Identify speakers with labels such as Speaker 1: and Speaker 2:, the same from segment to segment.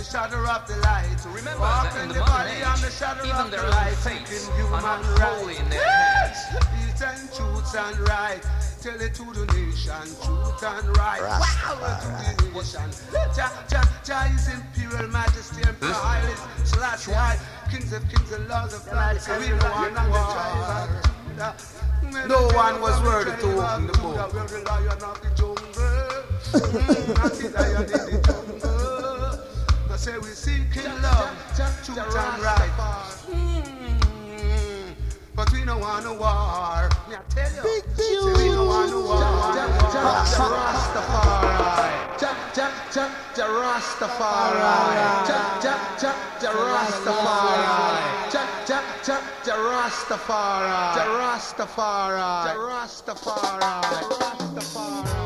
Speaker 1: the
Speaker 2: shadow of the light.
Speaker 3: Remember
Speaker 2: walk
Speaker 3: that in
Speaker 2: in
Speaker 3: the
Speaker 2: the
Speaker 3: modern
Speaker 2: valley
Speaker 3: age,
Speaker 2: of the shadow
Speaker 3: even
Speaker 2: of
Speaker 3: their
Speaker 2: the light,
Speaker 3: faiths
Speaker 2: seeking
Speaker 3: are
Speaker 2: human rights.
Speaker 3: in their
Speaker 2: Yes!
Speaker 3: hands.
Speaker 2: Peace and truth and right. Tell it to the nation, truth and right. Wow, to the nation. Jah, Jah, Jah is imperial majesty, emperor Haile Selassie I, kings of kings and lords of lords. So we don't want no war. No one was worthy to open the book. Say we seeking love, truth and right. Mm, But we don't want no war. I tell you.
Speaker 4: Big
Speaker 2: Say we don't want no war.
Speaker 4: Rastafari.
Speaker 2: Rastafari. Rastafari. Ja, ja,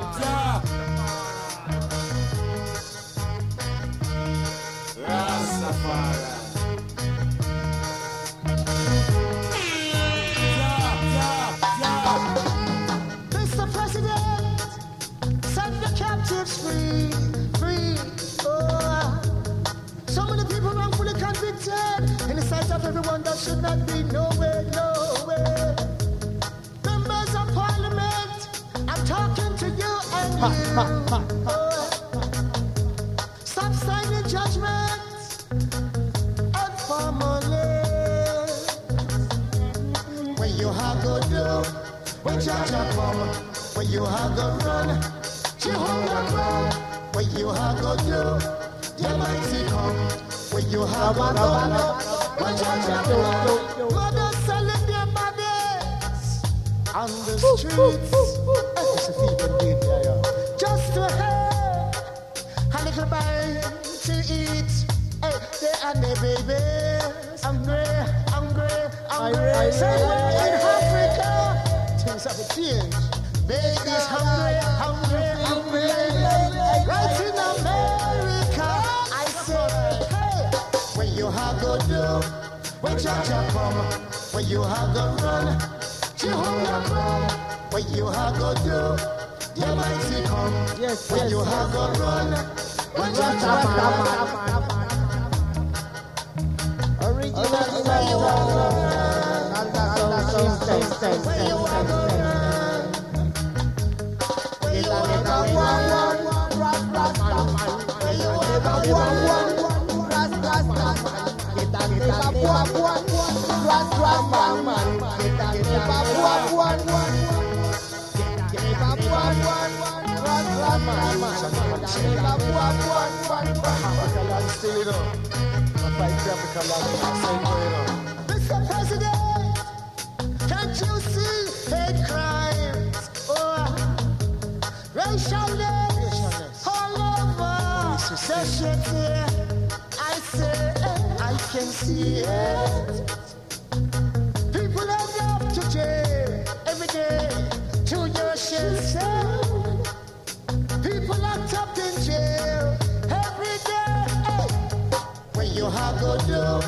Speaker 5: everyone that should not be. No way, no way. Members of Parliament, I'm talking to you and you. Oh, stop signing judgments and formally. When you have go do, when Jah Jah come, when you have go run, Jehovah run. When you have go do, the mighty come. When you have go run, on the streets. Just to have a little bite to eat. Hey, they and their babies. Hungry, hungry, hungry. Somewhere in Africa, things have changed. Babies hungry, hungry, hungry. Right in go do when Jah Jah come? Where you have go run? Jehovah come? Where you a go do? Your mighty come?
Speaker 4: Yes,
Speaker 5: where
Speaker 4: yes,
Speaker 5: you
Speaker 4: yes,
Speaker 5: a go yes. run? When Jah Jah come?
Speaker 4: Original,
Speaker 5: original, original, original, original, Deja Mr. President Can't you see hate crimes or racialness all over city? Can see it. People end up to jail every day. To your shell People locked up in jail every day. When you have go do,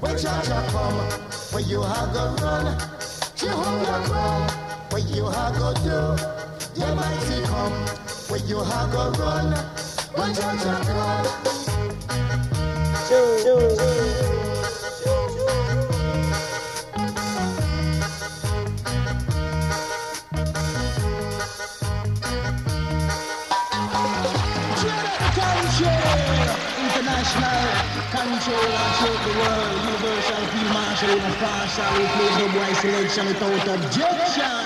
Speaker 5: when Jah Jah come, when you have go run, Jehovah run. When you have go do, the mighty come. When you have go run, when Jah Jah come.
Speaker 6: International control and shake the world. Universal field marshal in a partial. We play the boy selection without objection.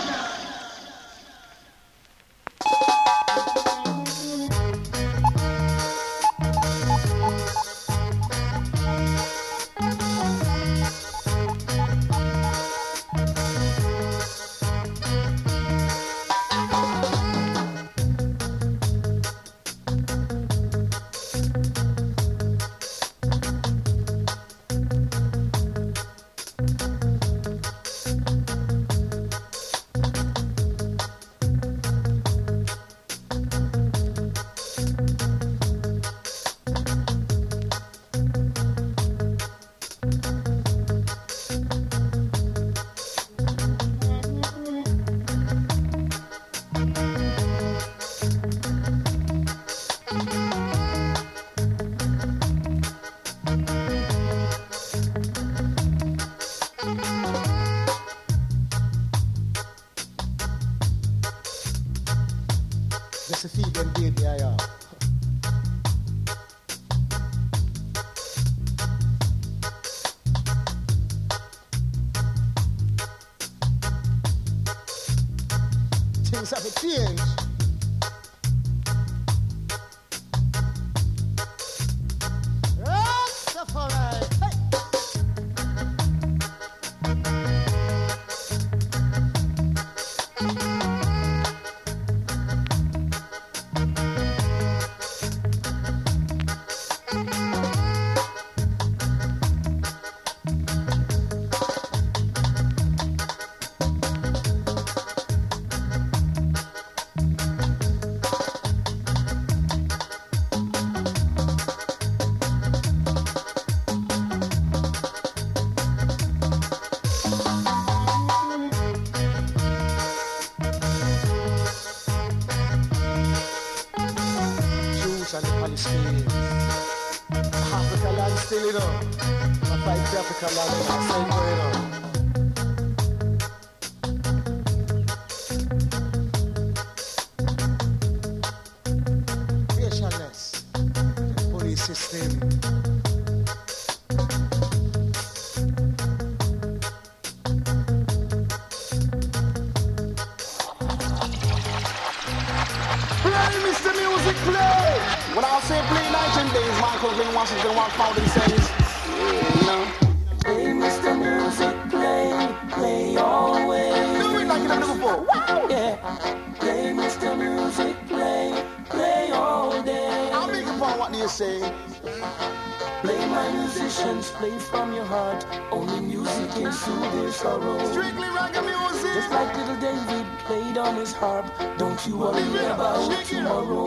Speaker 7: Little David played on his harp. Don't you worry about tomorrow.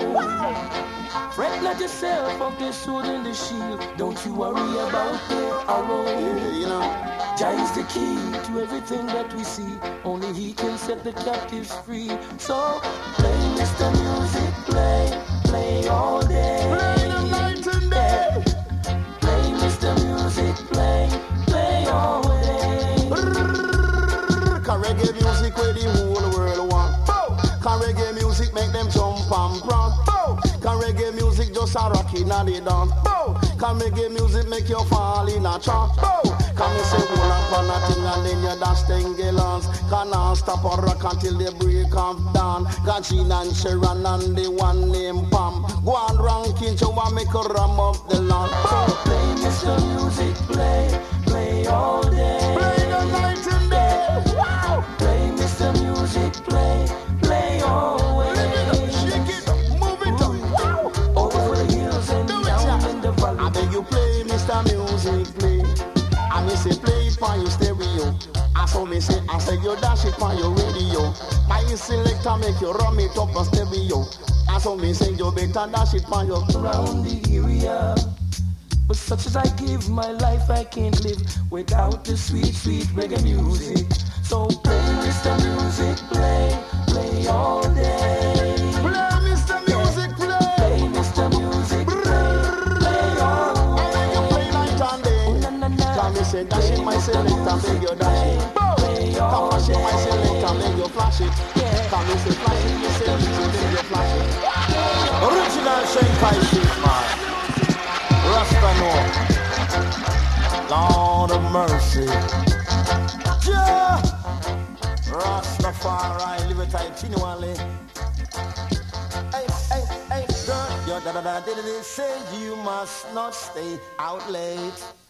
Speaker 7: Fret not yourself of their sword and the shield. Don't you worry about their arrow. you know. Jah is the key to everything that we see. Only He can set the captives free. So play, Mr. Music, play, play all day. Play just a rock in the dawn. Cause reggae music make you fall in a trance. Cause Come and say one upon a thing and then you dash gallons. Can't stop or rock until the break of dawn. Got Gene and Sharon and the one named Pam. Go on ranking to one make a ram of the land.
Speaker 6: Play Mr. Music, play, play all day.
Speaker 7: I saw me say, I say you dash it on your radio. My selector make you rum it up a stereo. I saw me say you better dash it on your
Speaker 6: around the area. But such as I give my life, I can't live without the sweet, sweet reggae music. So play, Mr. Music, play, play all day.
Speaker 7: Play Mr. Music, play.
Speaker 6: Play, Mr. Music, play, play all
Speaker 7: I beg you play night and day. Oh, me say dash it my selector, beg you dash beg you flash it. Come me say flash it, you say it, beg you flash it. Original Shanghai shit, man. Rasta no. Lord of mercy. Yeah. Rastafari, live it continually. Hey, hey, hey, girl, your da da da it say you must not stay out late.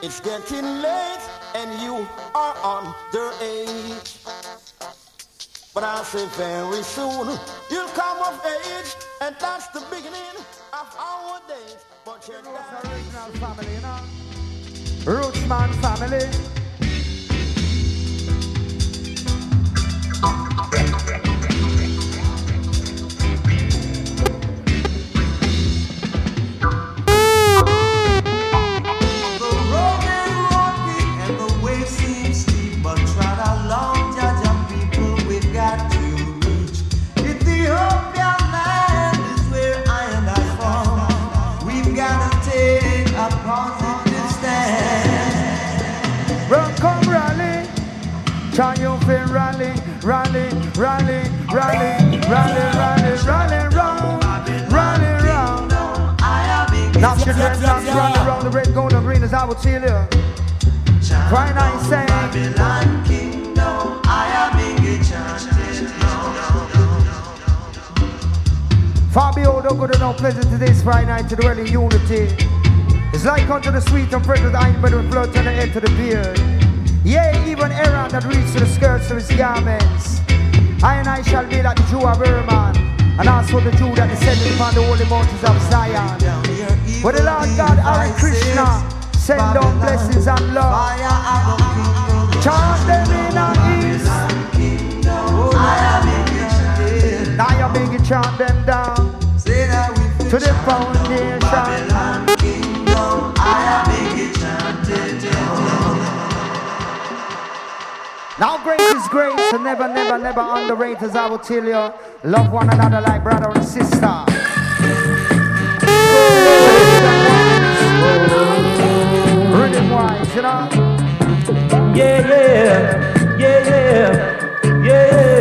Speaker 7: It's getting late and you are underage. But I say very soon you'll come of age, and that's the beginning of our days. But you're
Speaker 1: original family, you know. Rootsman family. Triumphant rally, rally, rally, rally, rally, rally, rally, round, rally, round.
Speaker 8: I am big.
Speaker 1: Now let us run around the red, gold, and green as I will tell you. Now he's saying,
Speaker 8: Babylon kingdom, I am enchanted.
Speaker 1: Far behold, how good and how pleasant it is Friday night to dwell in unity. It's like unto the sweet and fragrant iron bread with blood to the head to the beard. Yea, even Aaron that reached to the skirts of his garments. I and I shall be like the Jew of Hermon, and also the Jew that descended upon the holy mountains of Zion. Where the Lord God, Hare Krishna, send down blessings and love.
Speaker 8: Fire of a kingdom.
Speaker 1: Chant them in our east. Now you big and chant them down to the foundation. Now grace is grace, and never, never, never underrate as I will tell you. Love one another like brother and sister. You know.
Speaker 8: Yeah, yeah, yeah, yeah, yeah.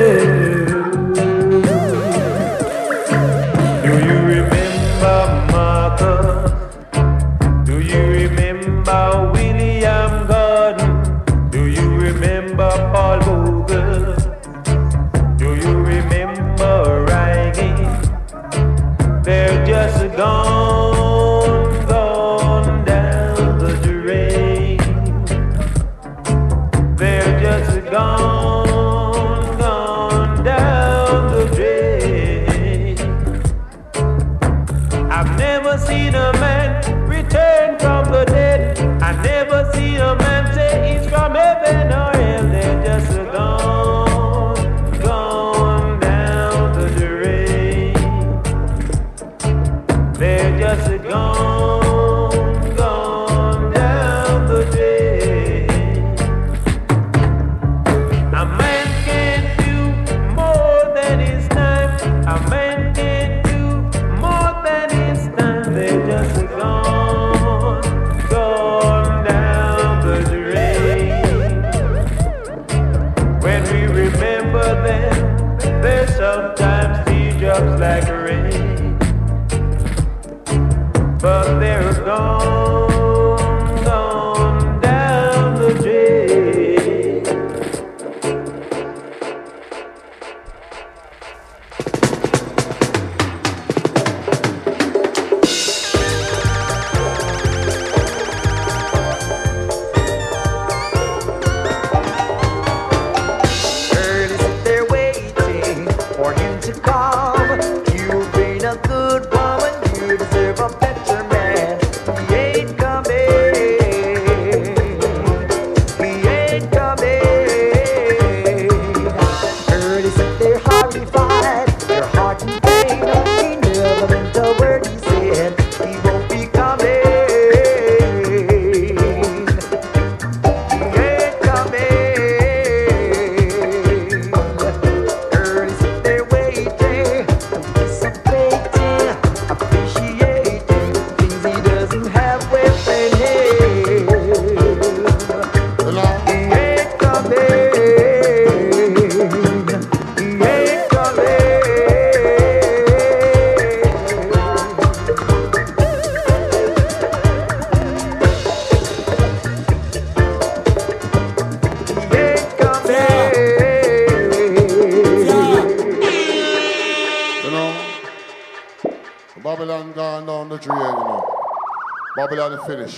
Speaker 8: Finish.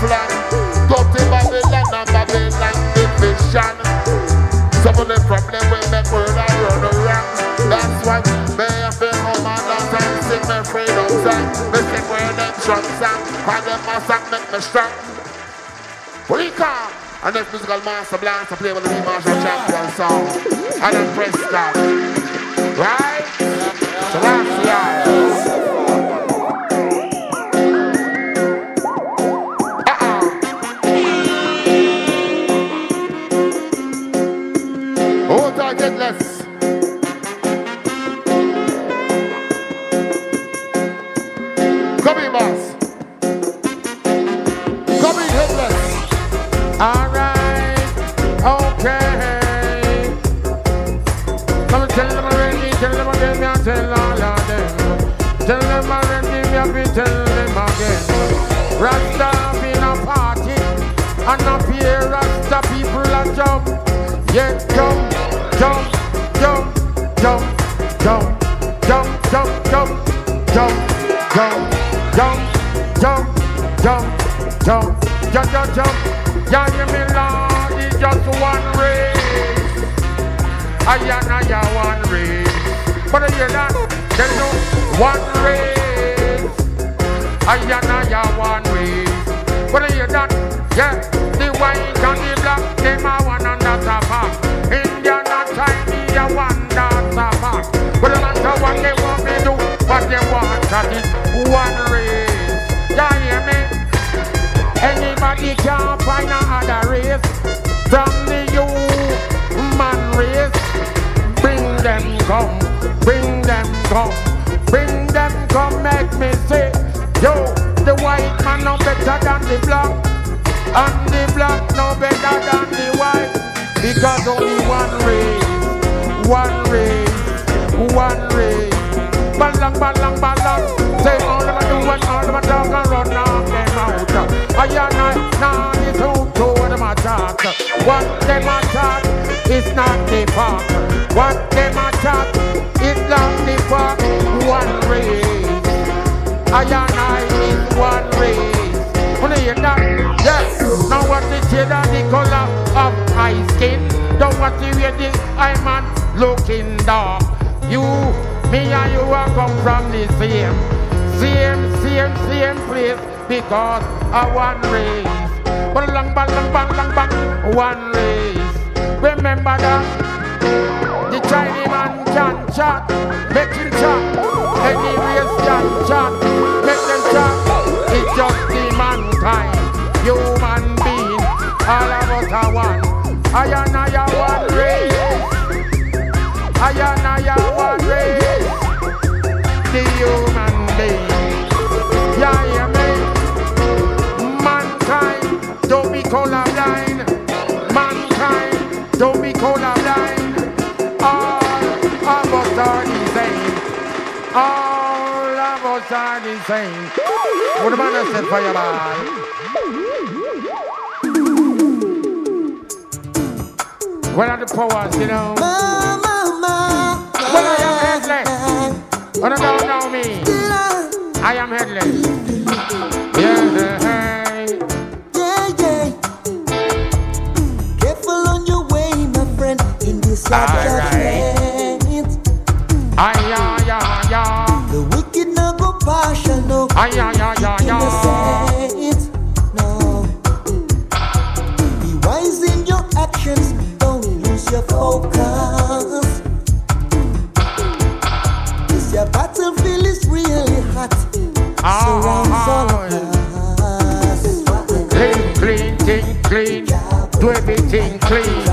Speaker 8: plan. Go to Babylon and Babylon division. Some of the problems we make world I run around. That's why me have been home all the time. Sing me freedom song. Me sing where them strong song. And them master make me strong. We come. And then physical master blast, to play with the Marshall Champion song. And then press Prescott. Right? So that's life. less. Come here, boss. Come here, headless. All right. Okay. Come and tell them already. Tell them again. Now tell all of them. Tell them already. Them again. Rasta in a party. And up here, Rasta people are jump.
Speaker 9: Yeah, jump. jump, jump, jump. Yeah, you me Lord, it's just one race. I and I are one race. But I hear that, there's no one race. I and I are one race. But I hear that, yeah. The white and the black, they are one and that's a part. Nobody can find another race than the human race. Bring them come, bring them come, bring them come, make me say, yo, the white man no better than the black, and the black no better than the white, because only one race, one race, one race. Balang, balang, balang, say all of them do what all of I am not, nah, it's who to them a talk. What them a talk is not the fact. What them a talk is not the fact. One race. I and I in one race. Wanna hear that? Yes. Now what the shade and the color of my skin. Don't want to hear the I man looking dark. You, me and you are come from the same, same, same, same place because a one race. bang bang bang, long bang, long bang, one race. Remember that the Chinese man can chat, make him chat. Any race can chat, make them chat. It's just the mankind, human being, all of us are one. I and I are one race. I and I are one race. The human being. colorblind. Mankind, don't be colorblind. All of us are the same. All of us are the same. What about I said, Fireball? What are the powers, you know? Mama, mama. well, I am headless. What no, don't know me. I am headless. Yeah.
Speaker 10: your battlefield is really hot.
Speaker 9: Ah, ah, All
Speaker 10: ah,
Speaker 9: clean, think clean. Do everything clean.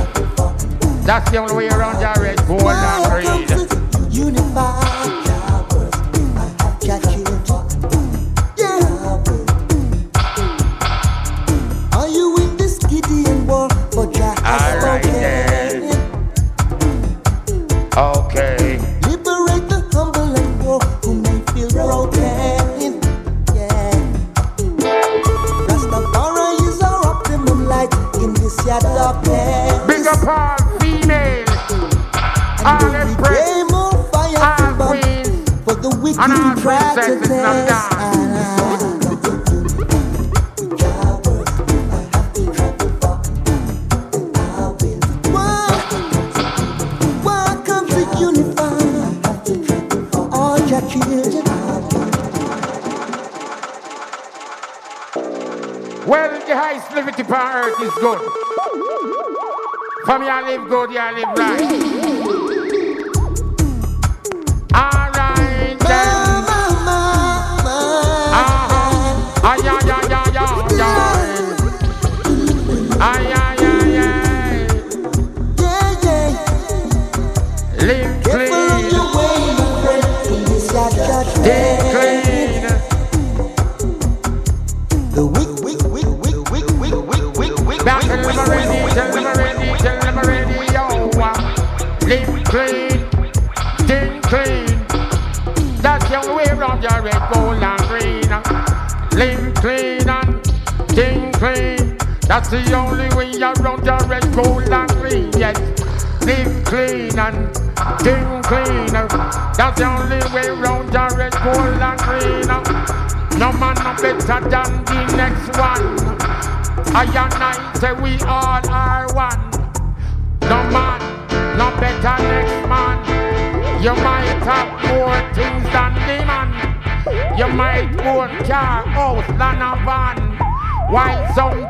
Speaker 9: That's the only way around your red, gold, and green.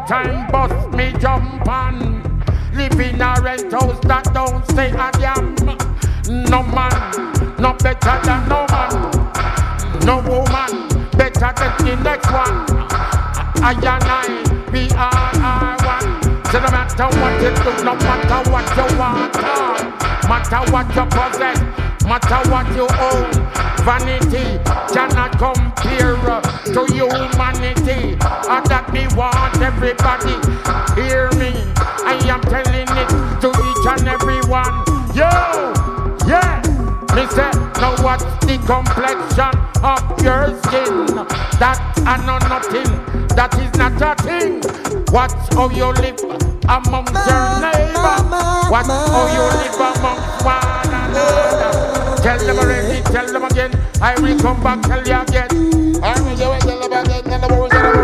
Speaker 9: Sometime bust me jump on? Live in a rent house that don't stay I am. No man, no better than no man. No woman, better than the next one. I and I, we are one. So no matter what you do, no matter what you want, matter what you possess, matter what you own, vanity cannot compare to humanity. Everybody hear me. I am telling it to each and every one. Yo, yeah. Me say, now what's the complexion of your skin? That I know nothing, that is not a thing. What's how you live amongst your neighbor? What's how you live amongst one another? Tell them already, tell them again. I will come back, tell you again. I will you will tell them again, tell them already,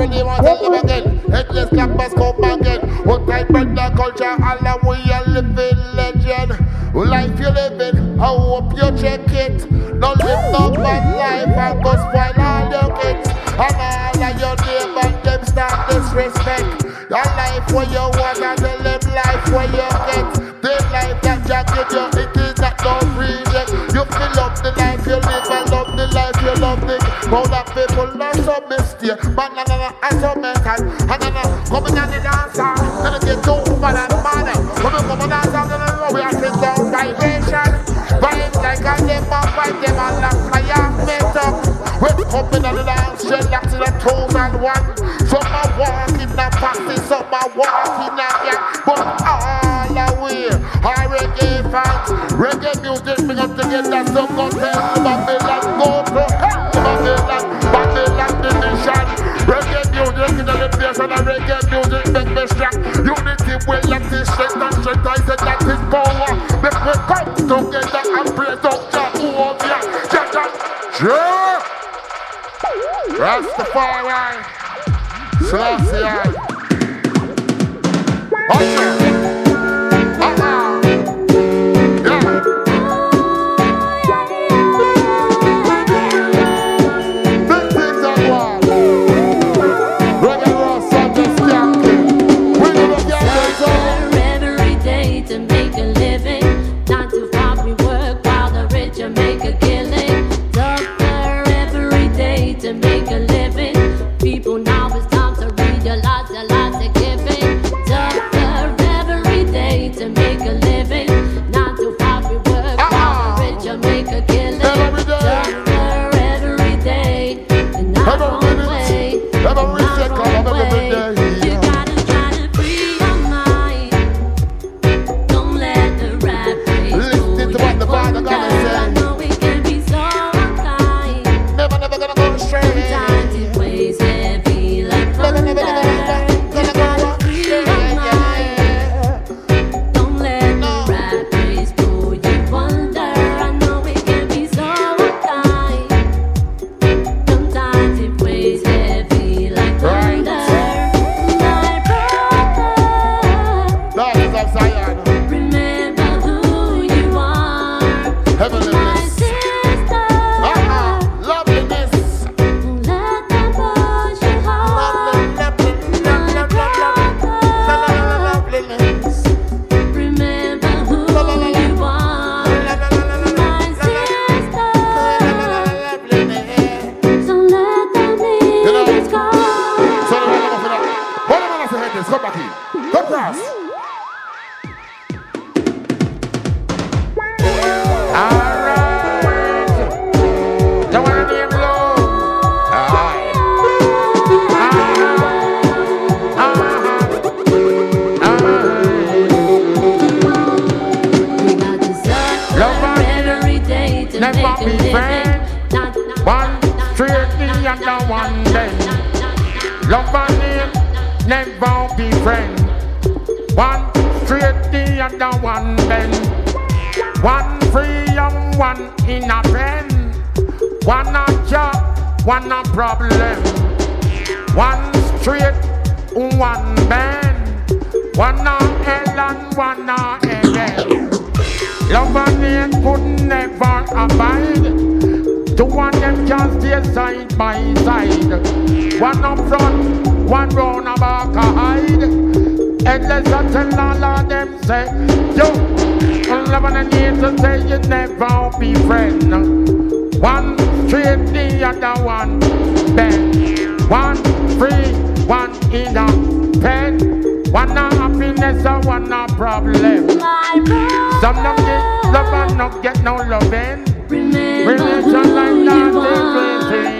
Speaker 9: them already, want tell them again. Headless campus come again. What type of culture, all the way you living legend. Life you're living, I hope you check it. Don't live no bad life and go spoil all your kids. And all of your neighbors, them start disrespect. Your life where you want and you live life where you get. The life that Jack give you, it is not no reject. You feel love the life you live and love the life you love it. All the people not so mistake, but na na na, I so mental. And na na, coming on the dance hall, then you get too bad and mad. When you come on dance hall, then you know we are down vibration. Vibe like a and vibe them and like fire made up. You come in on the dance, shell like to the toes and one. Some are walking a party, some are walking a gang, but all the way, are reggae fans. Reggae music bring us together, so go tell Babylon, go to hell, Babylon, Babylon the nation. Reggae music in the place and the reggae music make me strong. Unity will let this strength and strength, I said that is power. We come together and praise up Jehovah. Jah, Rastafari, Selassie. Okay. In a pen. One a job, one a problem. One straight, um, one bend. One a hell and one a heaven. Love and hate could never abide. Two of them just stay side by side. One up front, one round a back a hide. Headless I tell all of them say, yo, love and hate to say you never be friend. One straight, the other one bend. One free, one in a pen. One a happiness and one a problem. Some don't get love and not get no loving.
Speaker 11: Who
Speaker 9: like that
Speaker 11: are.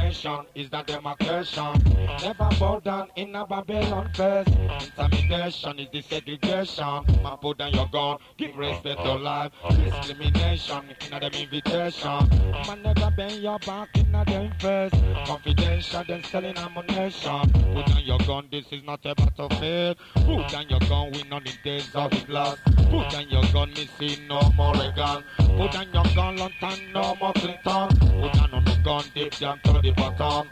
Speaker 12: yeah, yeah, yeah.
Speaker 5: On this musical master
Speaker 12: Whoa, whoa,
Speaker 5: blaster.
Speaker 12: whoa, whoa.
Speaker 5: Play along.
Speaker 13: Too much wrong doing, you see. Brought too many people suffer, you know. I tell you, say what I say, what I want. I will not see the place of cross, but not to run to the deep and. Immigration is the demarcation. Never bow down in a Babylon first. Intimidation is the segregation. Man, put down your gun, give respect to life. Discrimination in a them invitation. Man, never bend your back in a them first. Confidential, then selling ammunition. Put down your gun, this is not a battlefield. Put down your gun, we not in days of blood. Put down your gun, me see no more Reagan. Put down your gun, long time, no more Clinton. Put down on gun, deep down to the bottom.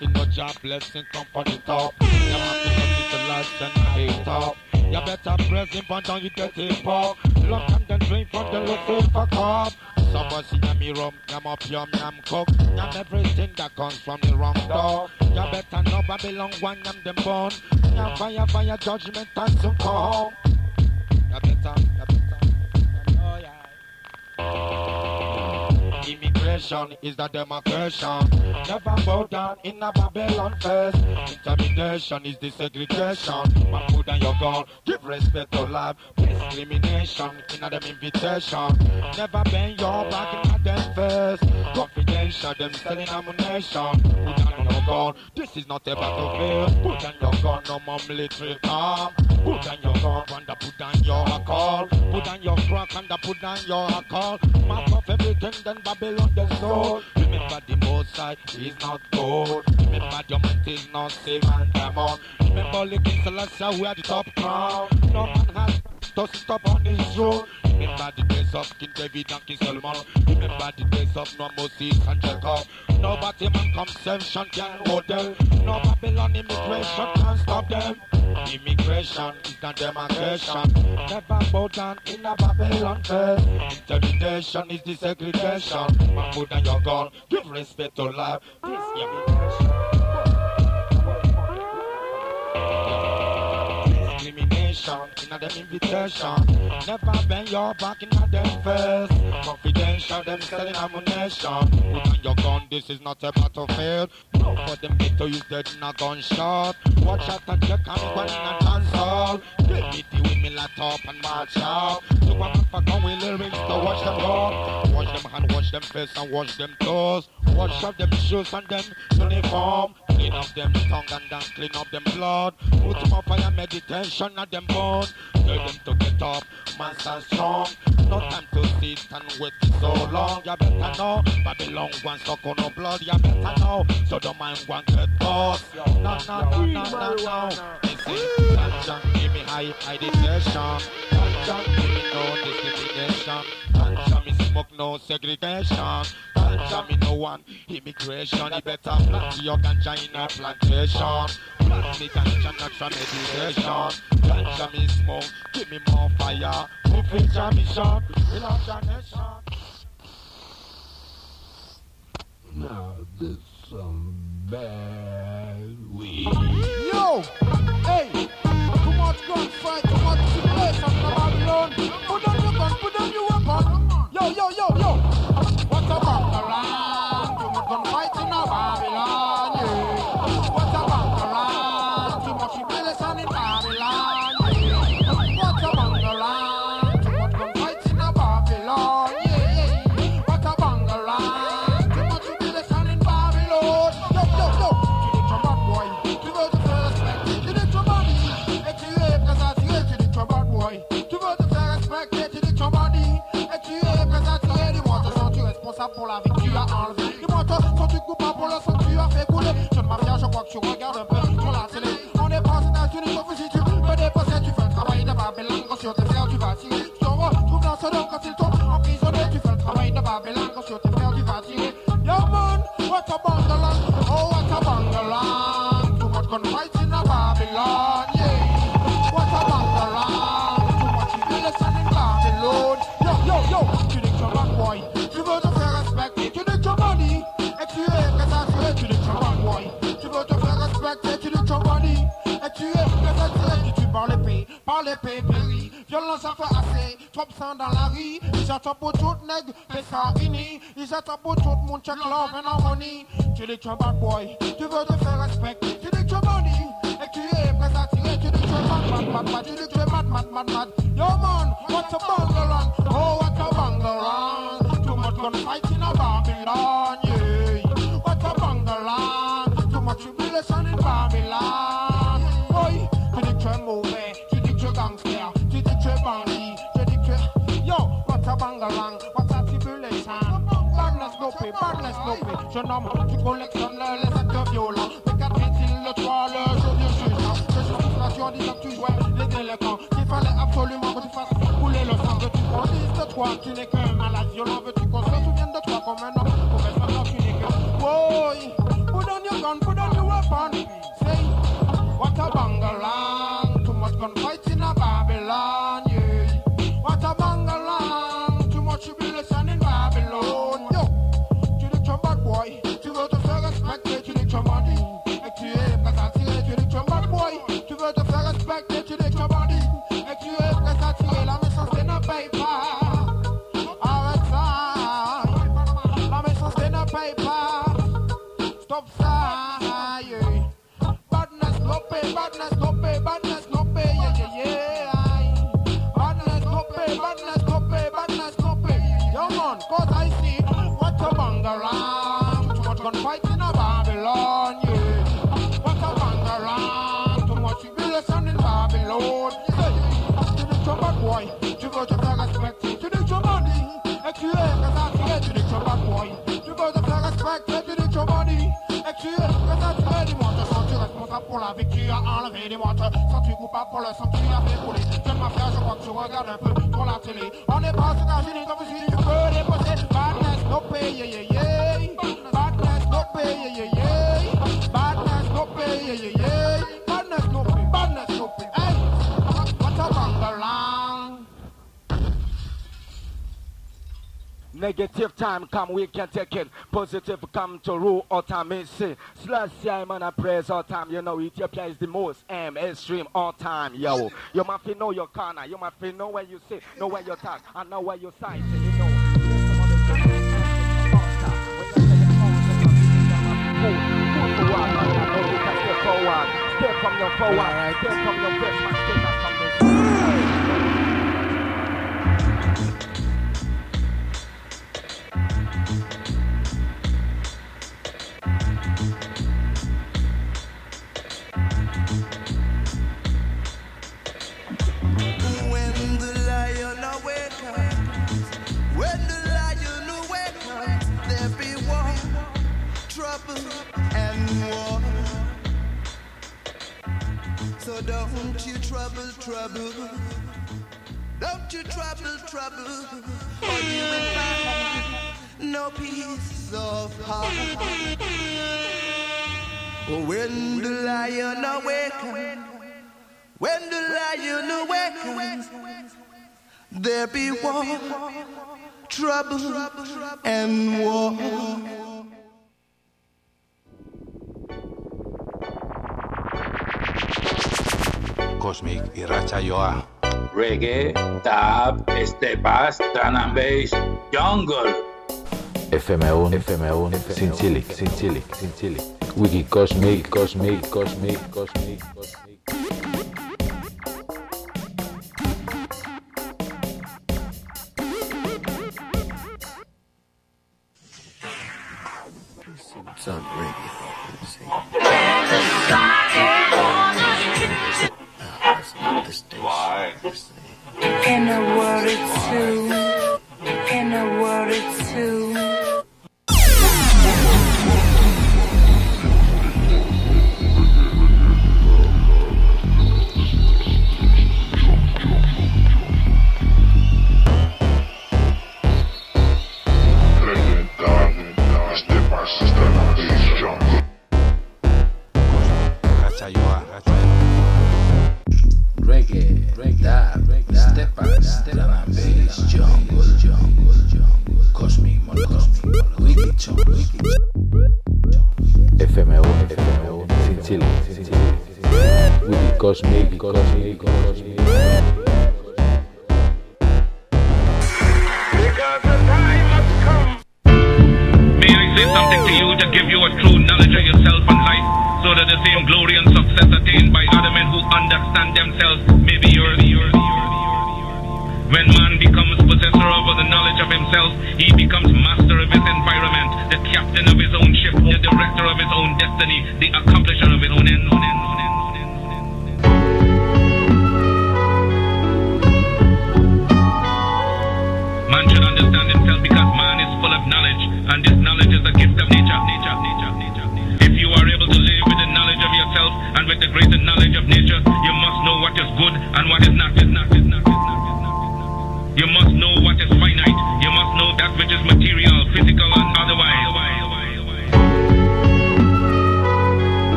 Speaker 13: In no job, blessing come from the top. Your map in no utilize and hate up. You better press him, don't you get it pop. Look and then drink from the little fuck up. Somebody see yam rum, yam up yum, yam cook. Yam everything that comes from the wrong door. You better know Babylon one, yam them born. Yam fire, fire, judgment and soon come. You better, you better. Oh, yeah. Immigration is the demarcation. Never bow down in a Babylon first. Intimidation is the segregation. Man, put down your gun, give respect to life. Discrimination in a them invitation. Never bend your back in a them first. Confidential, them selling ammunition. Put down your gun, this is not a battlefield. Put down your gun, no more military calm. Put down your gun, and put down your call. Put down your crack and put down your call. Mark off everything, then Babylon the soul. Remember the most side is not gold. Remember your mind is not safe and demon. Remember the King Selassie, we are the top crown. No man has to stop on this road. Remember the days of King David and King Solomon. Remember the days of Noah, Moses and Jacob. Nobody man conception can hold them. No Babylon immigration can stop them. Immigration is the demarcation. Never bow down in a Babylon first. Intimidation is the segregation. Man, put down your gun, give respect to life. This immigration. Discrimination in them invitation. Never bend your back in a them first. Confidential, them selling ammunition. Put on your gun, this is not a battlefield. No for them to use dead in a gunshot. Watch out and check on when in a dance hall. Get me the with me laptop and march out. Superman for gun with lyrics to watch them go. Wash them hand, wash them face and wash them toes. Wash out them shoes and them uniform. Clean up them tongue and then clean up them blood. Put them up fire meditation at them bone. Tell them to get up, man stand strong. No time to sit and wait so long. You better know Babylon one suck on no blood. You better know so don't mind one get boss. No, no, no, no, no, no. This is ganja, give me high, high detection. Ganja, give me no discrimination. Ganja, me smoke smoke, no segregation. Ganja me no one immigration. He better plant your ganja in a plantation. Plant me ganja not from meditation. Ganja me smoke, give me more fire. Fulfill your mission, we love your nation.
Speaker 14: Now this some bad weed.
Speaker 15: Yo! Hey! Too much gunfight, too much situation in Babylon. Put down your weapon. Yo, yo, yo! What about the land? Too much gunfight in Babylon, mafia, je crois que tu regardes un peu la télé. On est pas aux États-Unis, sauf si tu peux déposer, tu fais le travail de Babylone, quand sur tes tu. Tu dans ce quand ils t'ont emprisonné, tu fais le travail de Babylone, quand sur ça fait assez, trop sang dans la rue, ils attendent pour tout nègre, ils attendent pour tout monde, check love and harmony, tu dis tu bad boy, tu veux te faire respecter, tu dis tu body, et tu es prêt à tirer, tu dis tu mad, mad, mad, mad, tu dis tu mad, mad, mad, mad, yo man, what a bangalang, oh what a bangalang, too much gunfight jeune homme, tu collectionnes les actes violents, mais qu'attend-il le toit, le jour du jugement, que justice nation disant que tu jouais les délinquants, qu'il fallait absolument que tu fasses couler le sang, veux-tu qu'on dise de toi, tu n'es qu'un malade violent, veux-tu qu'on se souvienne de toi comme un homme, pour maintenant tu n'es qu'un, boy, put on your gun, put on your weapon, say, what a bangalang, too much gunfight victoire enlevé les montres. Sens-tu coupes pas pour le sang tu as fait couler Tellement fier, je crois que tu regardes un peu pour la télé. On est pas sur la gêne, du feu déposé. Madness, no pay,
Speaker 16: Negative time come, we can take it. Positive come to rule all time. Slash man, I praise all time. You know, Ethiopia is the most um, extreme all time, yo. You must know your corner. You must know where you sit, know where you talk, and know where you sight. You know. Step from your forward, step from your best
Speaker 5: and war. So don't you trouble, trouble.
Speaker 17: Don't you trouble, trouble, or you will find no peace of heart. When the lion awakens, when the lion awakens, there be war, trouble, and war.
Speaker 18: Kosmik irratsaioa.
Speaker 19: Reggae, tap, steppas, drum and bass, jungle.
Speaker 20: FM1, FM1, zintzilik, zintzilik, zintzilik. Wiki Kosmik, Kosmik, Kosmik, Kosmik, Kosmik.
Speaker 21: Sun
Speaker 22: In a word or two, in a word or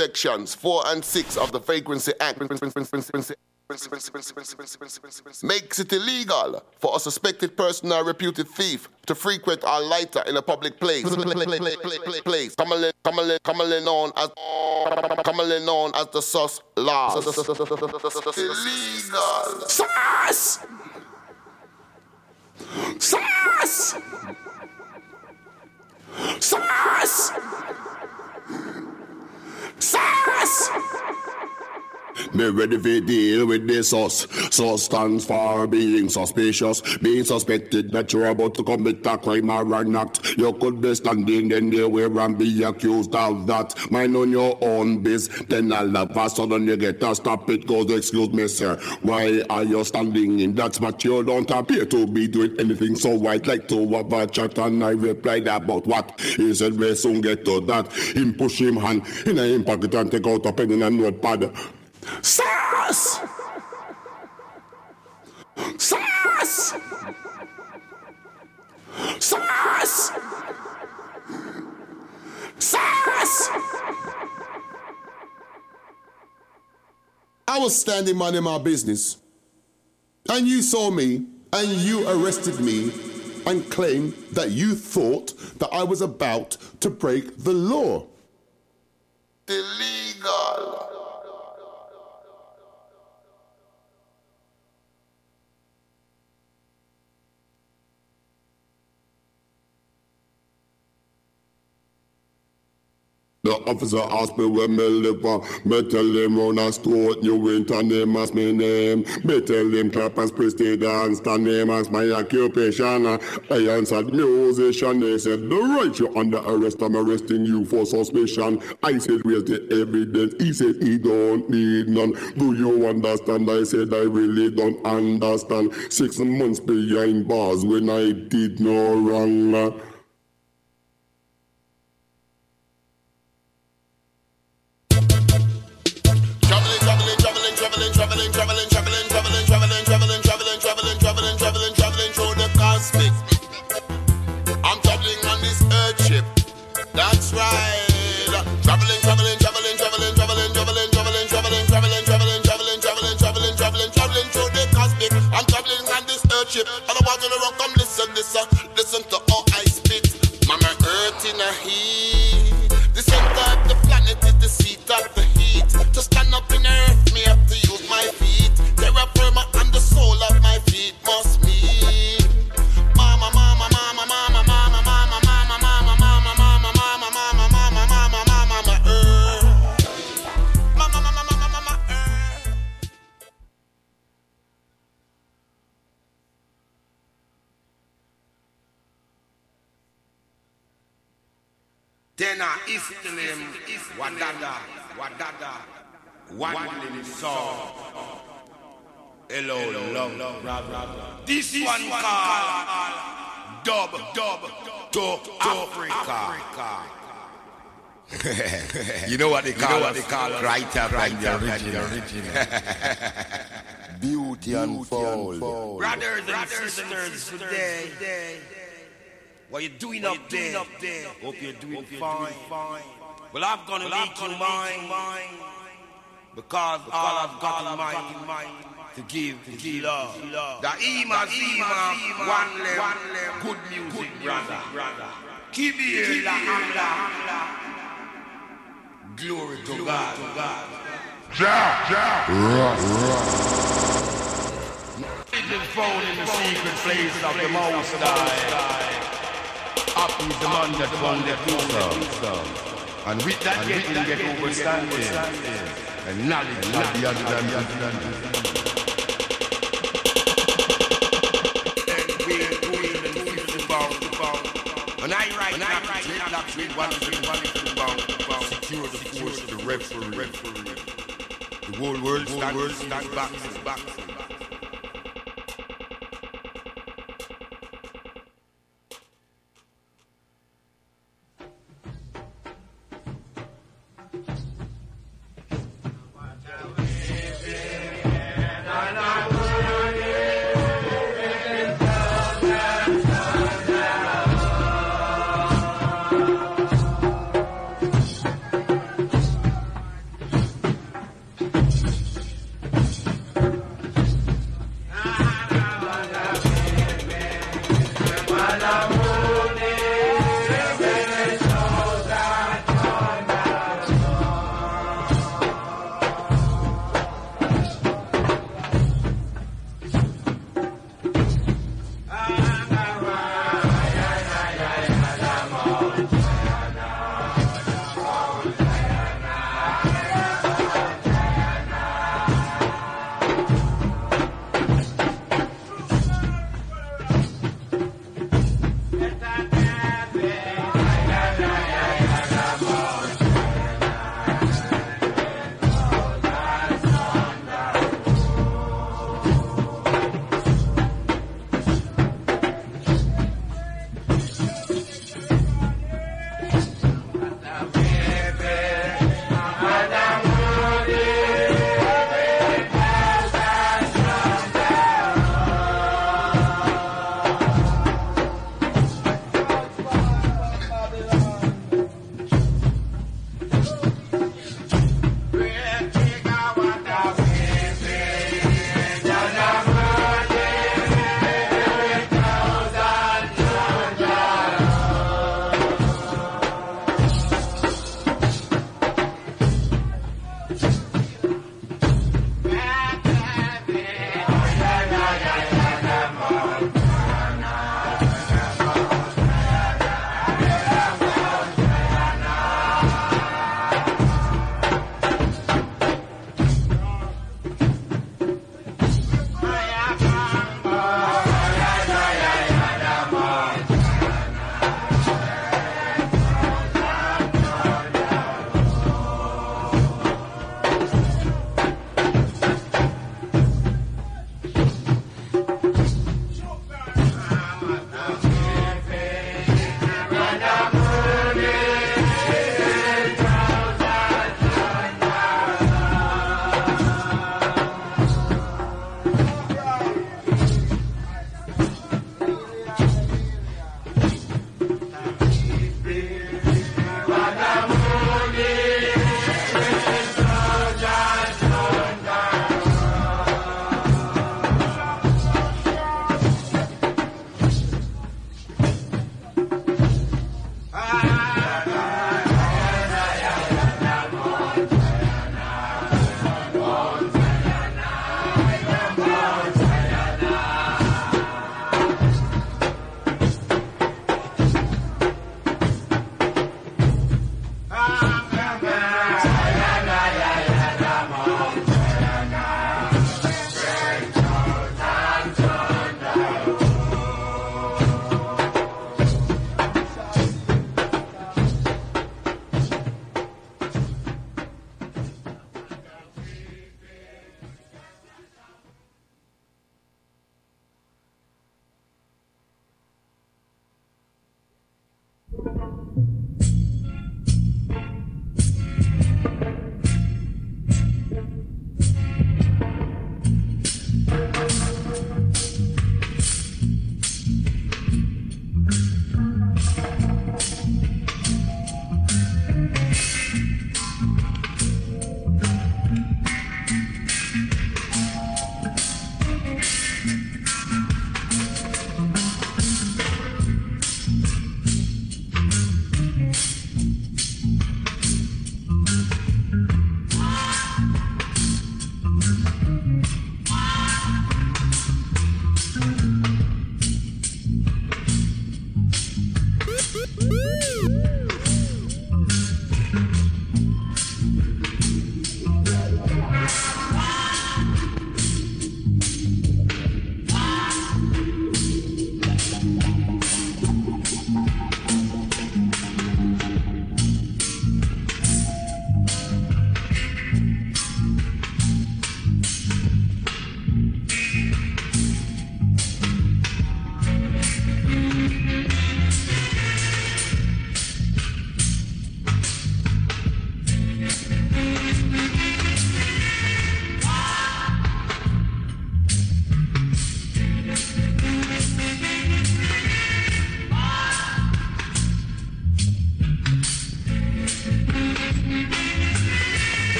Speaker 23: sections four and six of the Vagrancy Act makes it illegal for a suspected person or reputed thief to frequent or lighter in a public place. place commonly, commonly, commonly known as commonly known as the sus laws. Illegal. Sus. Sus. Sus. Sus.
Speaker 24: Me ready for deal with this us. Sus stands for being suspicious, being suspected that you're about to commit a crime or an act. You could be standing then there where and be accused of that. Mind on your own biz, then all of a sudden you get a stop it goes, excuse me sir, why are you standing in that spot? You don't appear to be doing anything so I'd like to have a chat and I replied about what? He said we soon get to that. Him push him hand in a him pocket and take out a pen and a notepad.
Speaker 23: Sus. Sus. Sus. Sus.
Speaker 24: I was standing minding my business, and you saw me, and you arrested me, and claimed that you thought that I was about to break the law.
Speaker 23: Illegal.
Speaker 24: The officer asked me where me live. uh, Me tell him round a store, new winter name as me name. Me tell him clap and spray stay dance, the name as my occupation. uh, I answered musician, they said, the right you under arrest, I'm arresting you for suspicion. I said, where's the evidence? He said, he don't need none. Do you understand? I said, I really don't understand. Six months behind bars when I did no wrong.
Speaker 23: This ship. And I want to rock, come listen, listen, listen to how I spit. Mama Earth in a heat. The center of the planet is the seat of the heat. To stand up in earth, me
Speaker 25: Tena Islam, Wadada, Wadada, Wadlim Saw. Hello, brother. This one called Dub, Dub, to Africa. you know what they call
Speaker 24: You know what they call us?
Speaker 25: Right up
Speaker 24: Right
Speaker 25: like the original.
Speaker 24: the Beauty unfold.
Speaker 25: Brothers and sisters today, what you doing up there? Hope you're doing fine. Well, I'm gonna make you mine because all I've got in mind to give, to give love. The Ima Zima, one lem, good music, brother. Keep it la la. Glory to God. It is found in the secret place of the Most High. Up is the man that found the truth. And with that getting, get understanding. And knowledge not the other than When I write, when I write, write, with one with one little bound, secure the force, the referee. The whole world stands, stands back, back.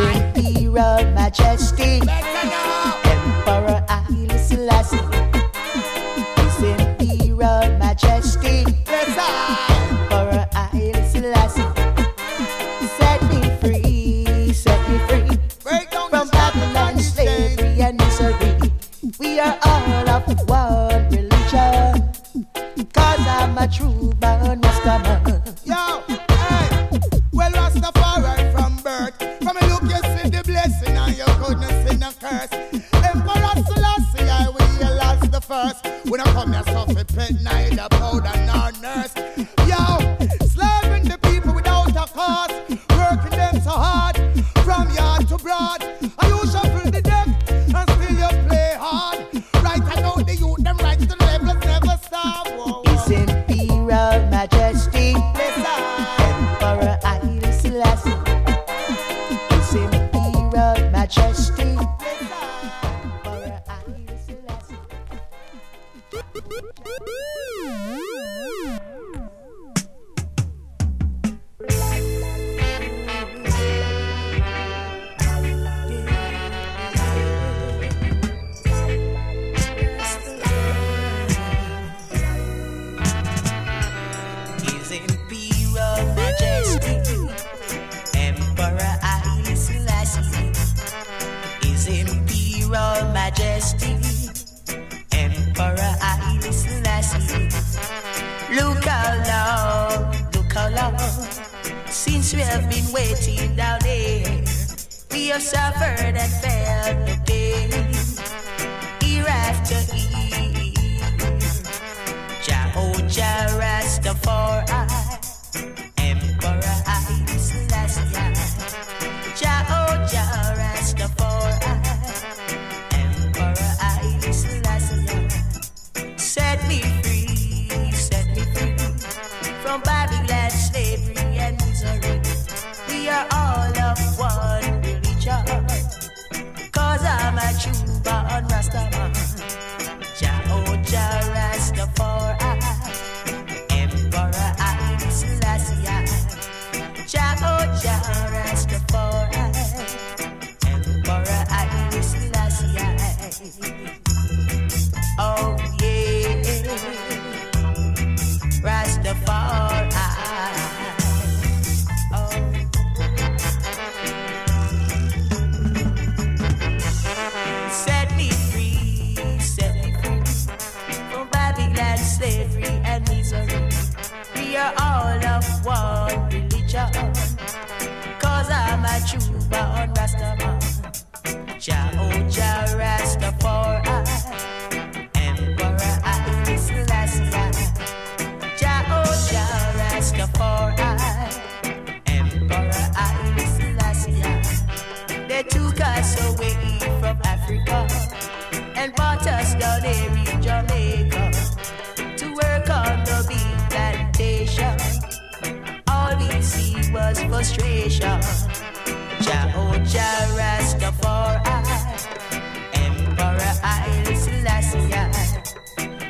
Speaker 26: Imperial Majesty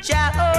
Speaker 26: Jehovah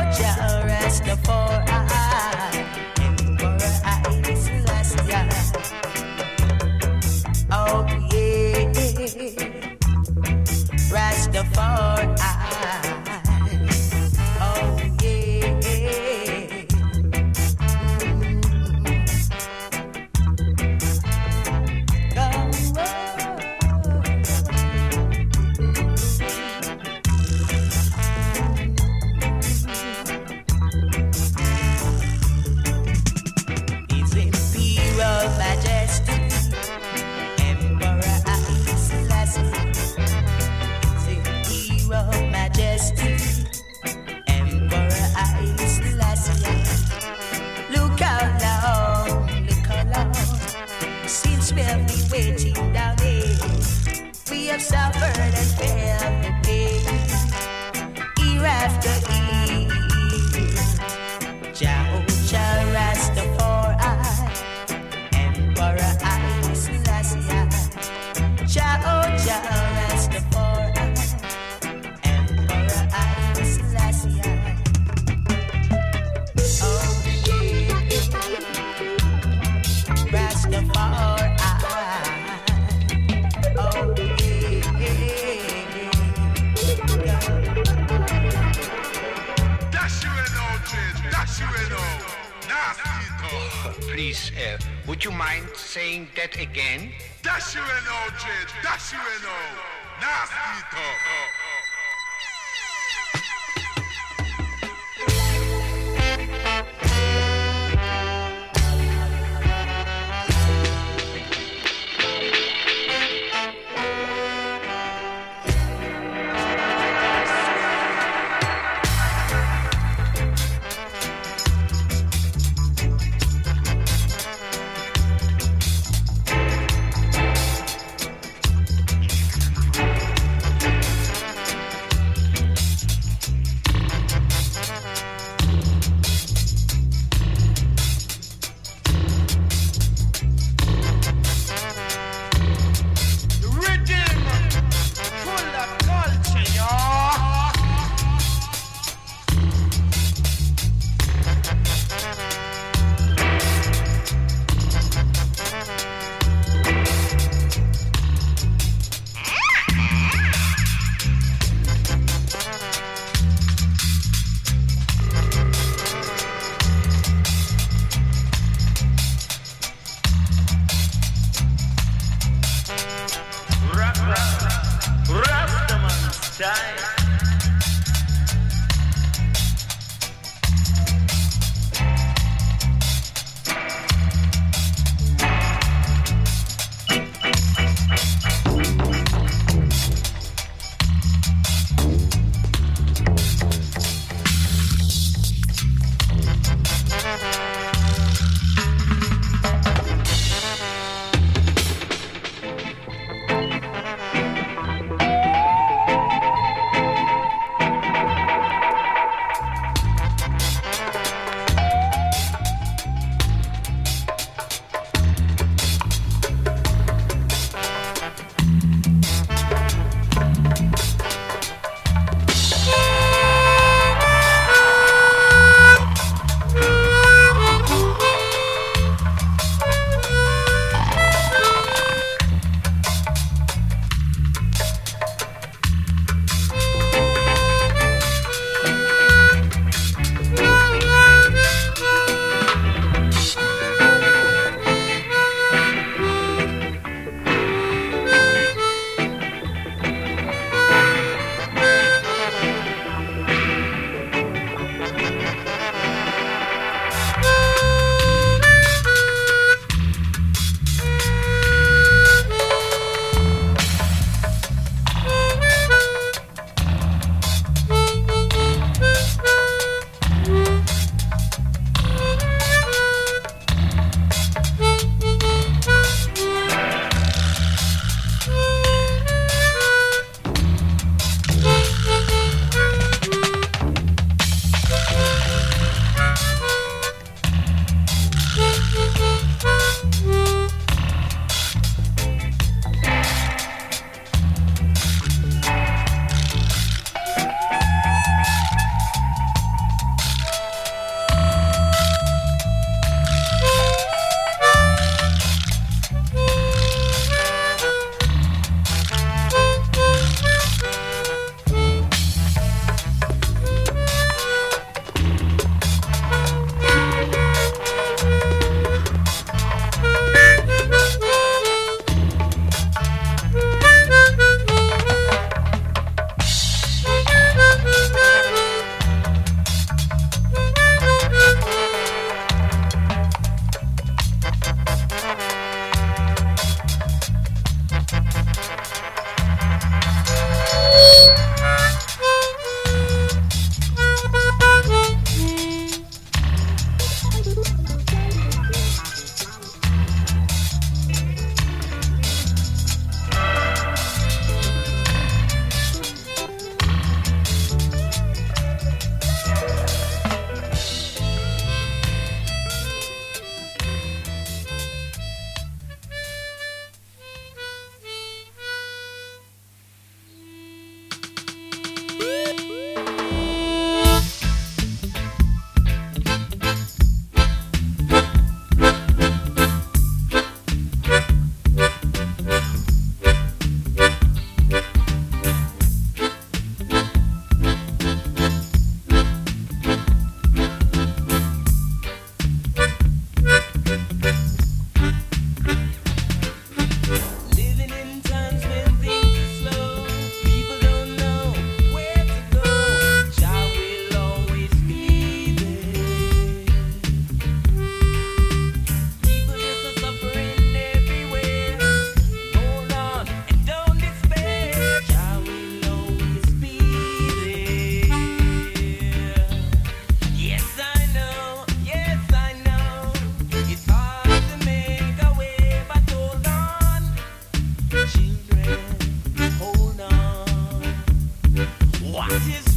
Speaker 15: This is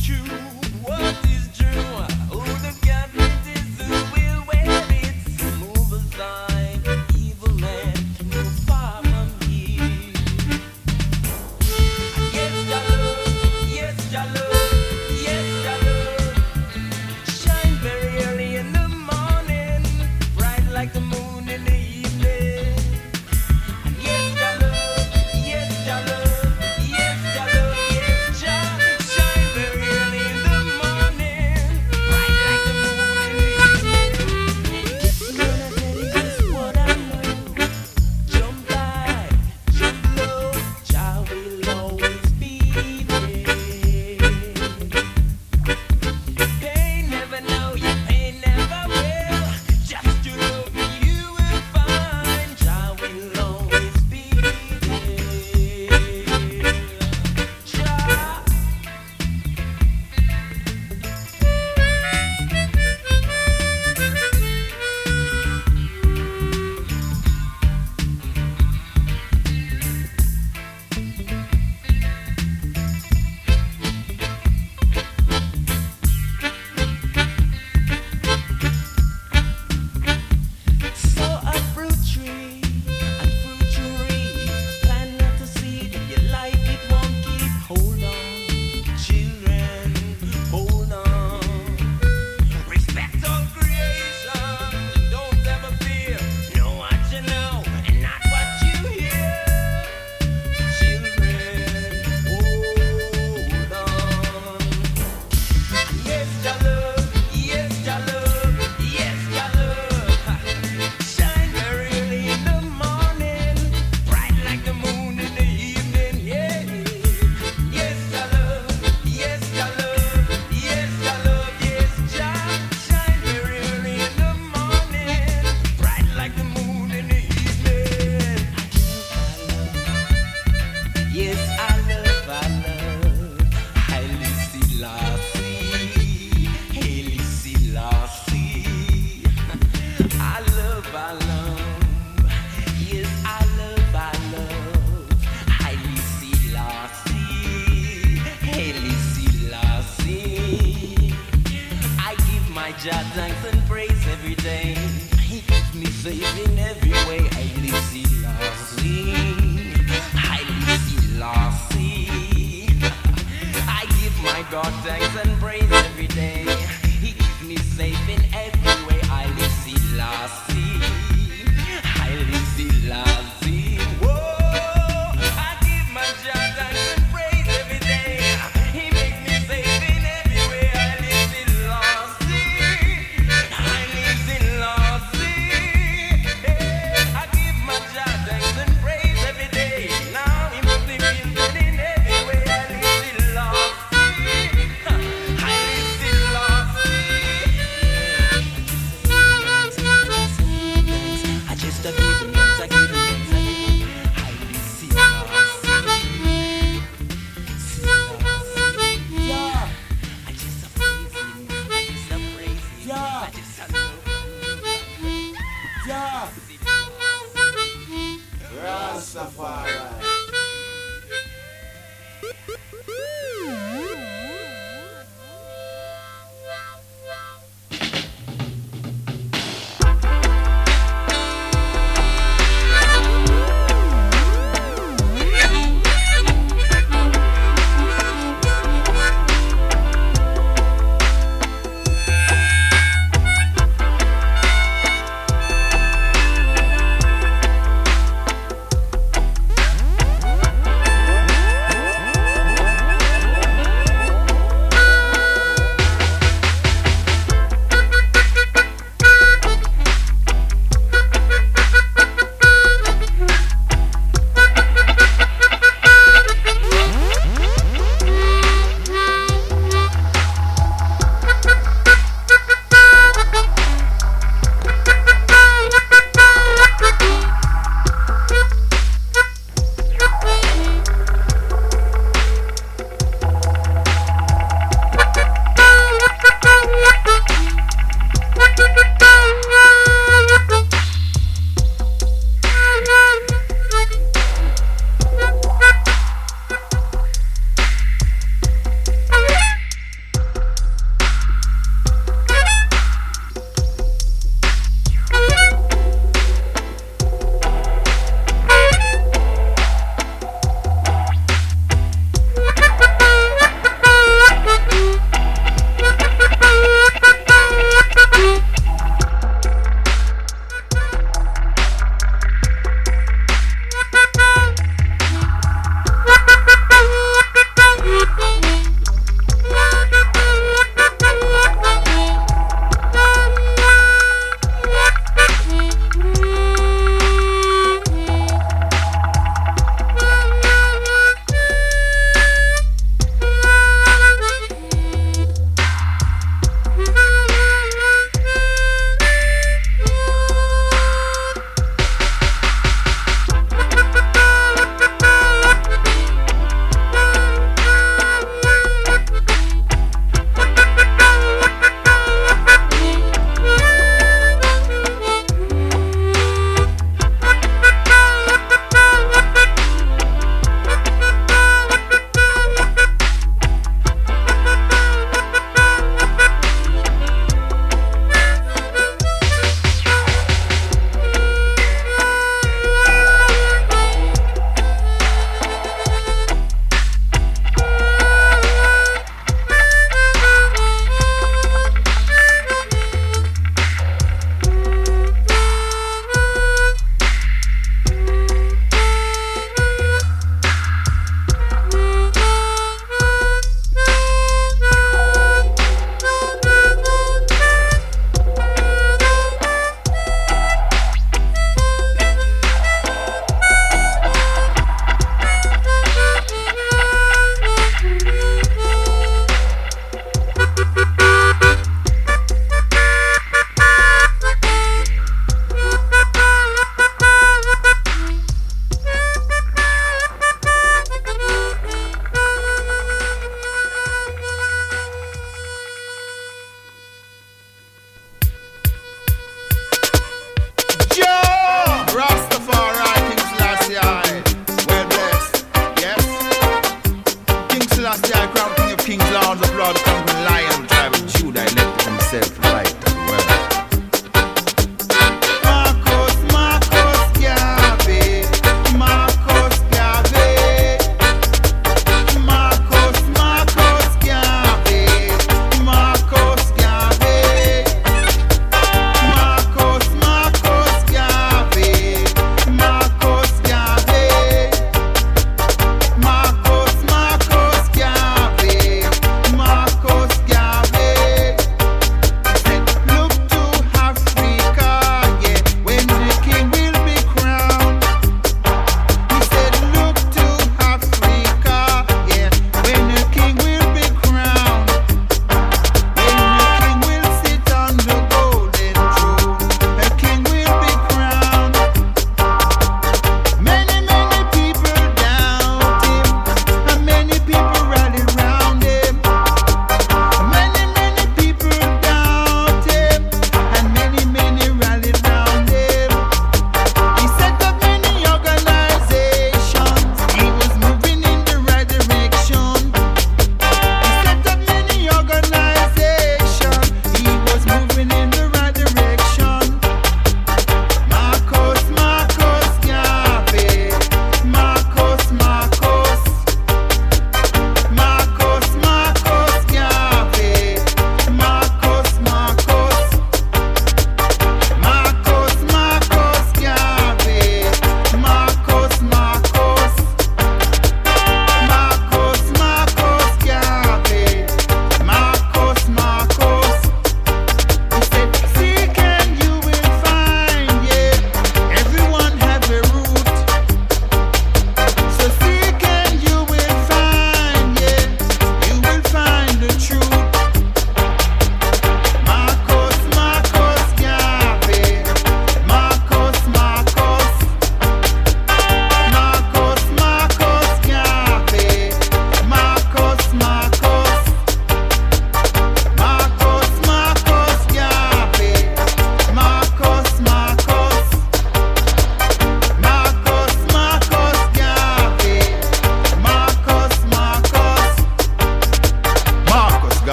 Speaker 15: Rastafari.
Speaker 17: Rastafari.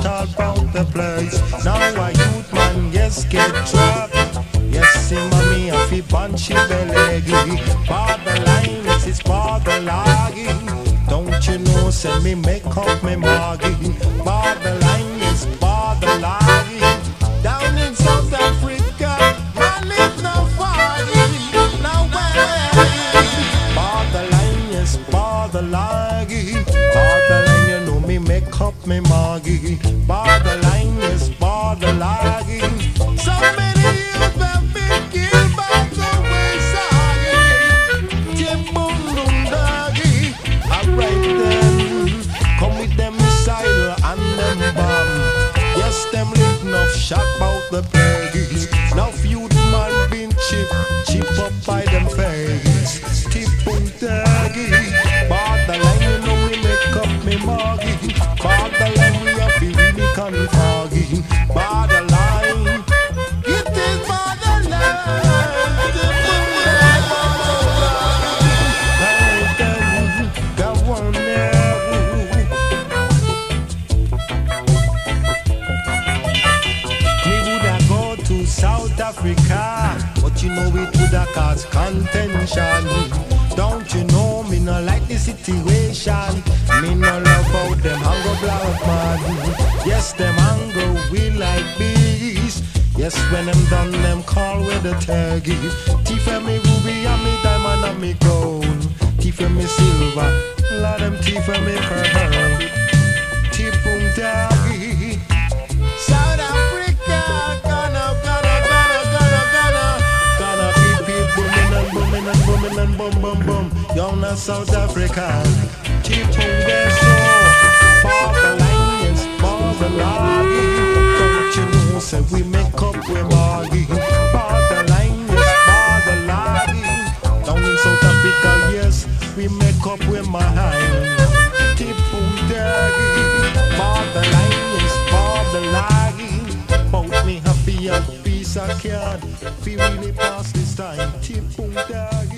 Speaker 17: all
Speaker 23: about the
Speaker 27: place. Now a youth man, yes, get trapped. Yes, see, and me a fi punchy belegi. Father line, is it is father lagging. Don't you know, send me make up me margin. situation. Me no love out them hunger blood man. Yes, them hunger we like bees. Yes, when them done them call with the turkey. Tea for me ruby and me diamond and me gold. Tea for me silver, lot them tea for me pearl. Tea boom. South Africa, and and and boom boom boom down in South Africa. Chipungeso, Barbara Lions, Barbara Don't you know, say we make up with Boggy. Barbara Lions, Down in South Africa, yes, we make up with my me happy peace I can. Feel really past this time.
Speaker 28: Chipungeso.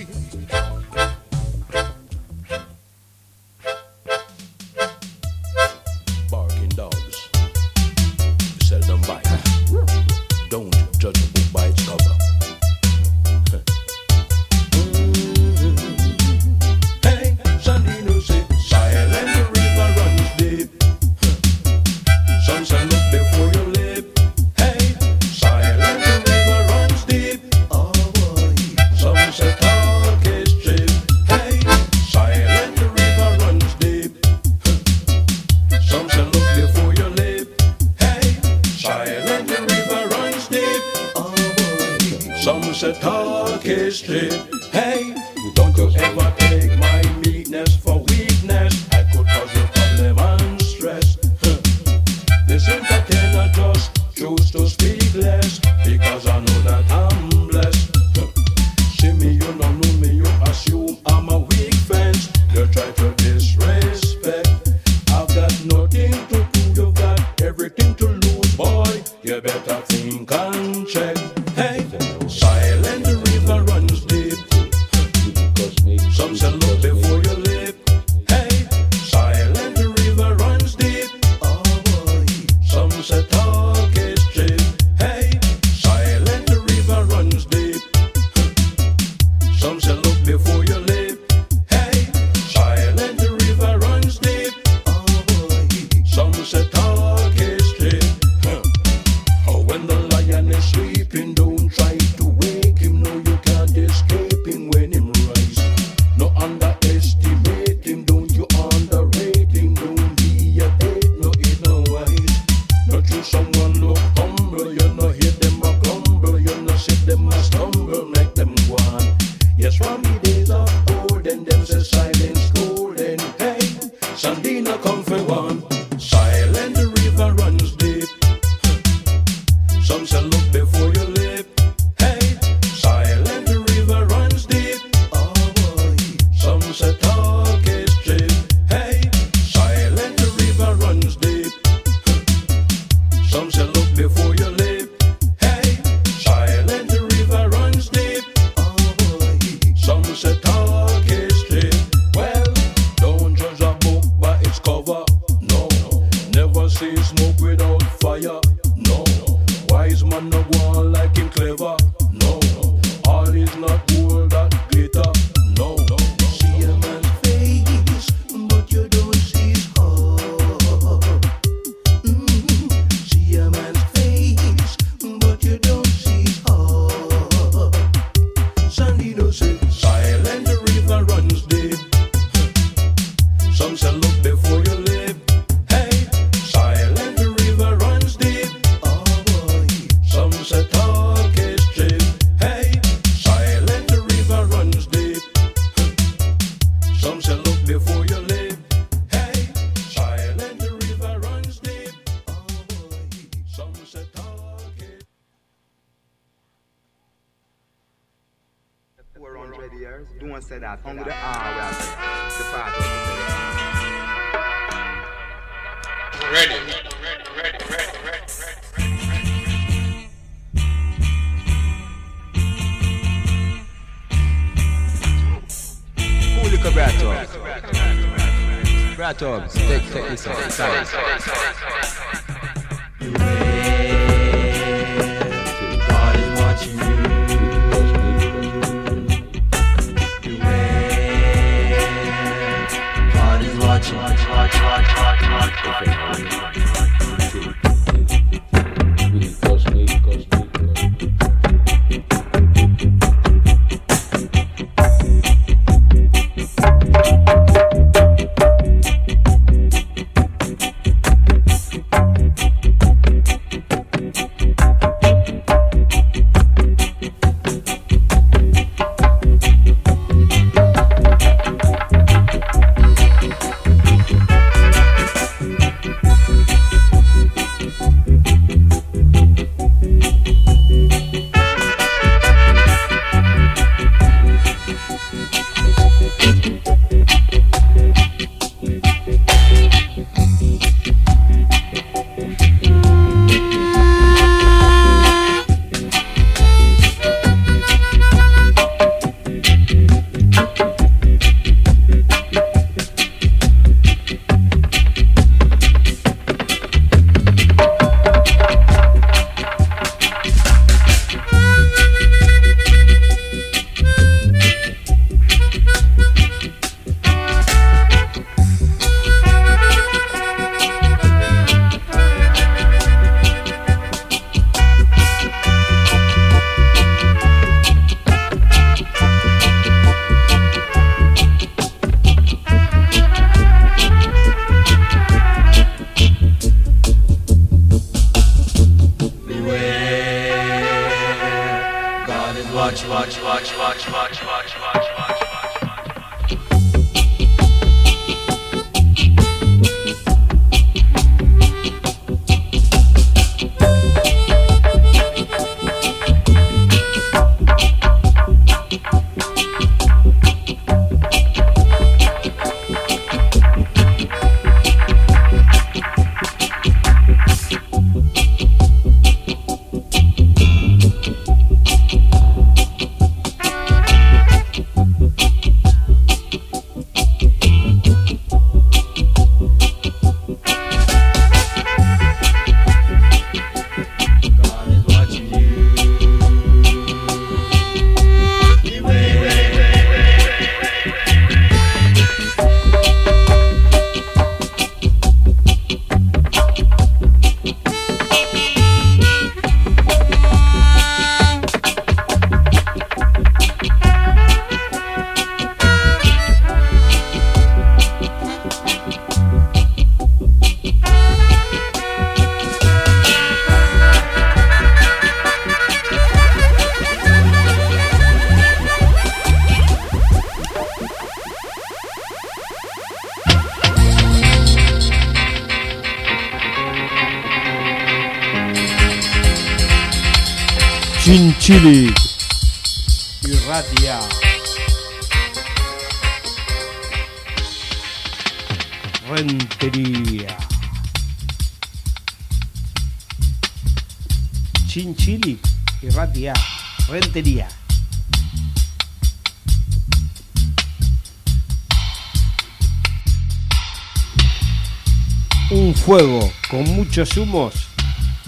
Speaker 28: muchos humos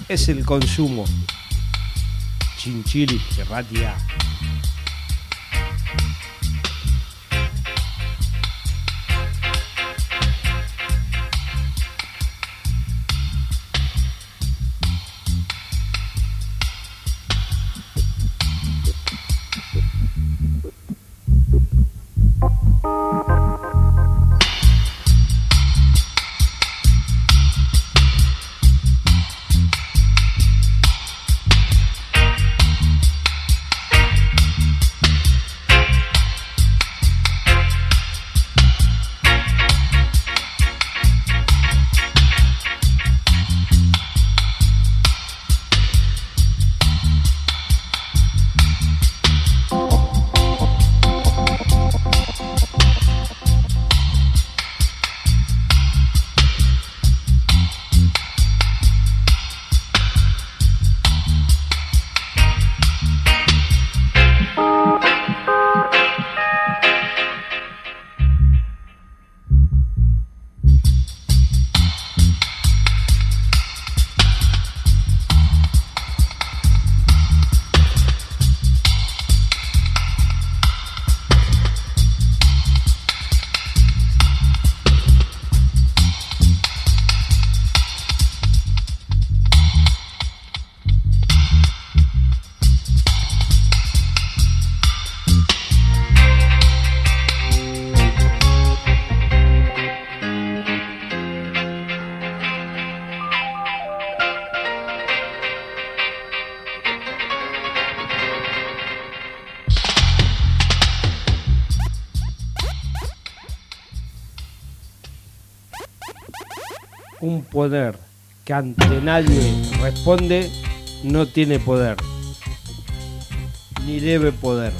Speaker 28: es el consumo. Chinchil, serratia. poder que ante nadie responde no tiene poder, ni debe poder.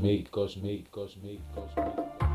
Speaker 20: Kosmik, Kosmik, Kosmik, Kosmik.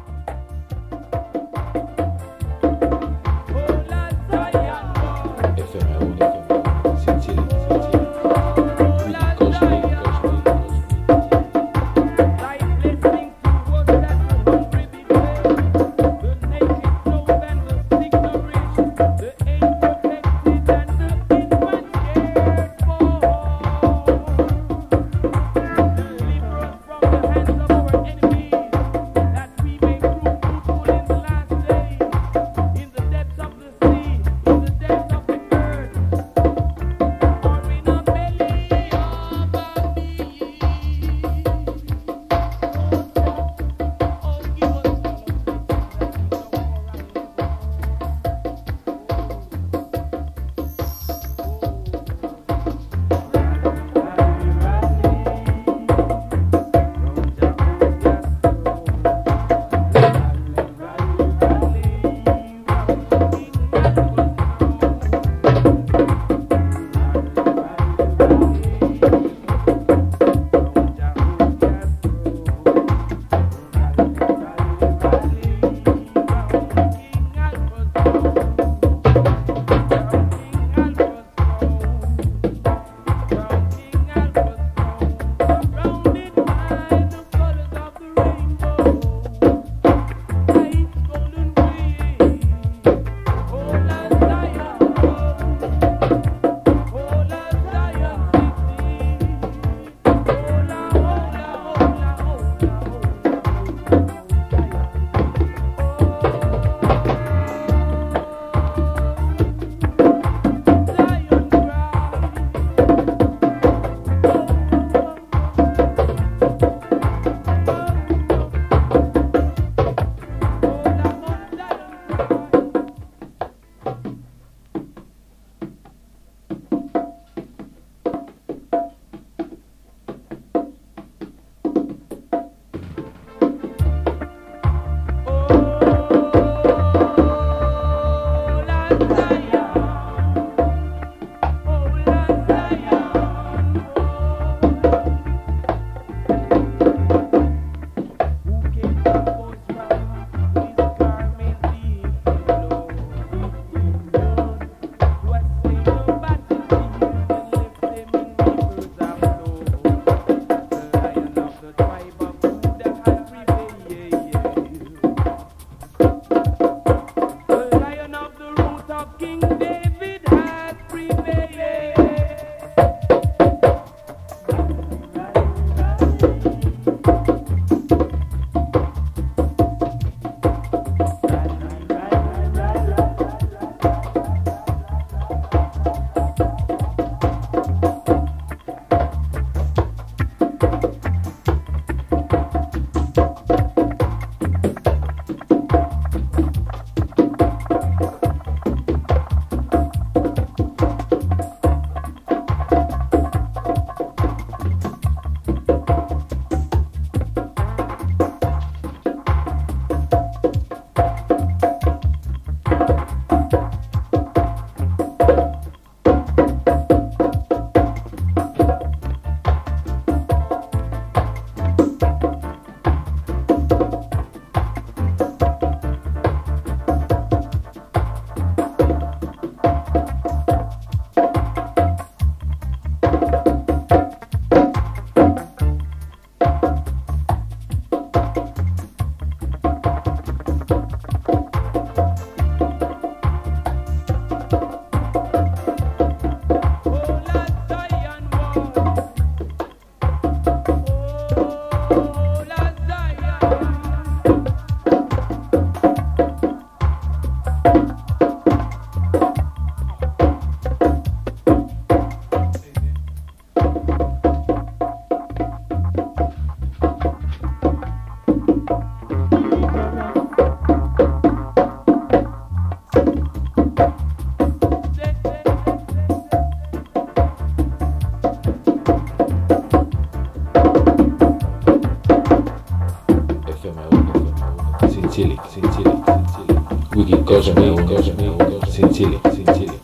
Speaker 20: Kosmik, Kosmik, Chile, zintzilik.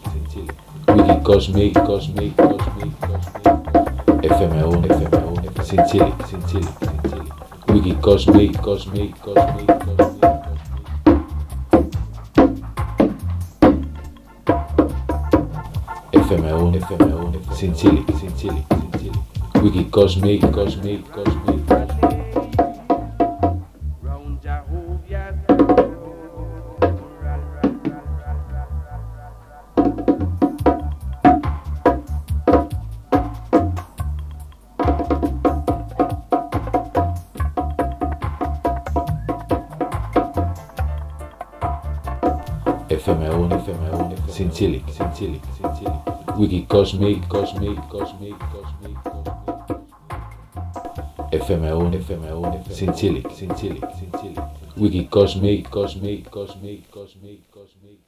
Speaker 20: Wiki Kosmik, Kosmik, Kosmik, Kosmik. FM1, FM1, zintzilik, sin Chile. Wiki Kosmik, Kosmik, Kosmik, Kosmik. FM1, FM1, Zintzilik, Sin Chili, Wiki Kosmik, Kosmik, Kosmik. Cosmic, Cosmic, Cosmic, Cosmic, Cosmic. FM1, FM1, Sin Chili, Sin Chili, Sin Chili. Wiki Cosmic, Cosmic, Cosmic, Cosmic, Cosmic.